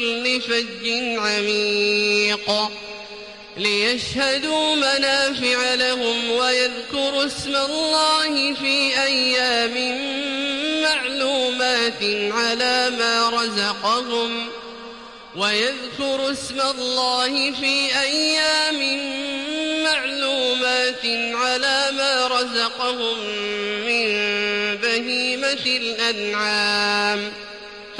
كل فج عميق. ليشهدوا منافع لهم ويذكروا اسم الله في أيام معلومات على ما رزقهم. ويذكروا اسم الله في أيام معلومات على ما رزقهم من بهيمة الأنعام.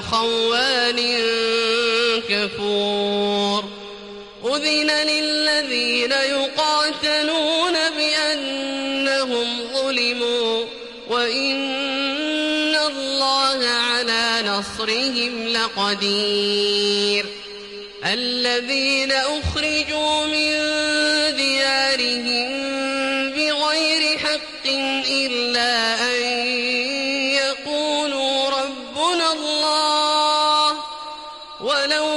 خوان كفور. أذن للذين يقاتلون بأنهم ظلموا وإن الله على نصرهم لقدير. الذين أخرجوا من ديارهم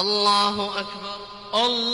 الله أكبر. الله